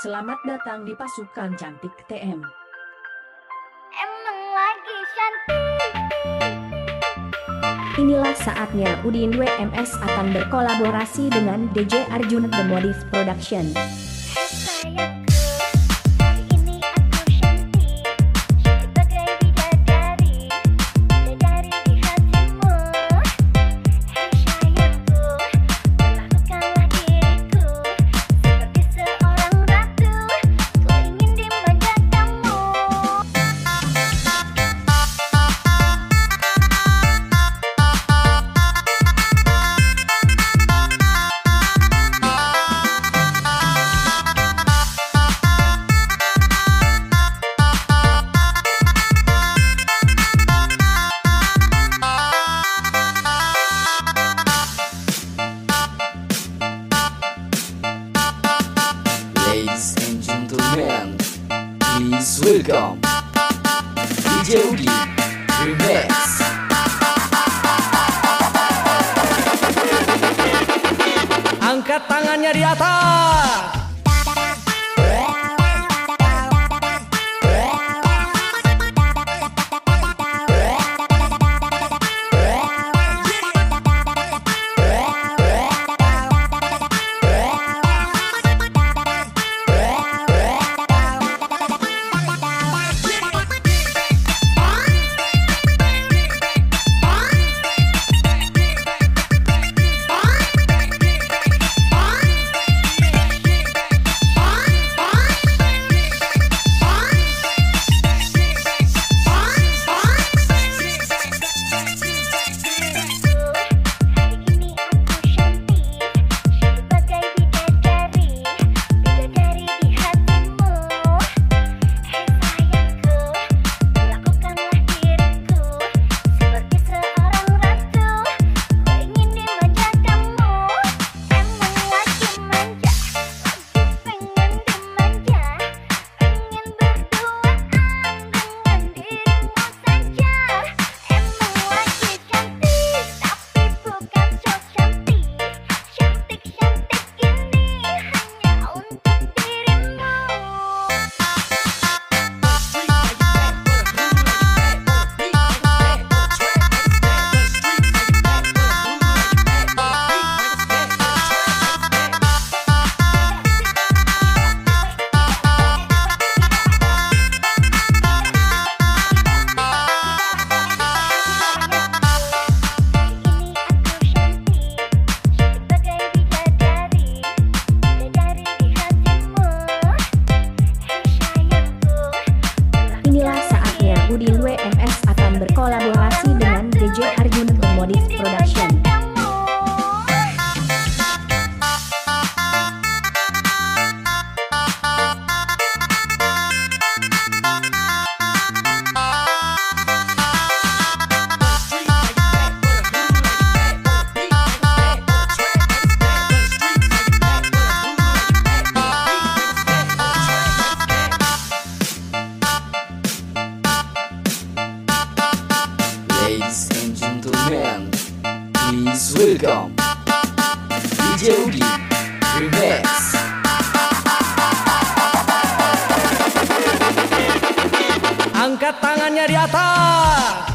Selamat datang di pasukan cantik TM. Emang lagi cantik. Inilah saatnya Udin WMS akan berkolaborasi dengan DJ Arjun The Modif Production. Welcome. DJ Ugi Remix. Angkat tangannya di atas. por la gentlemen, please welcome DJ Ugi Remix. Angkat tangannya di atas.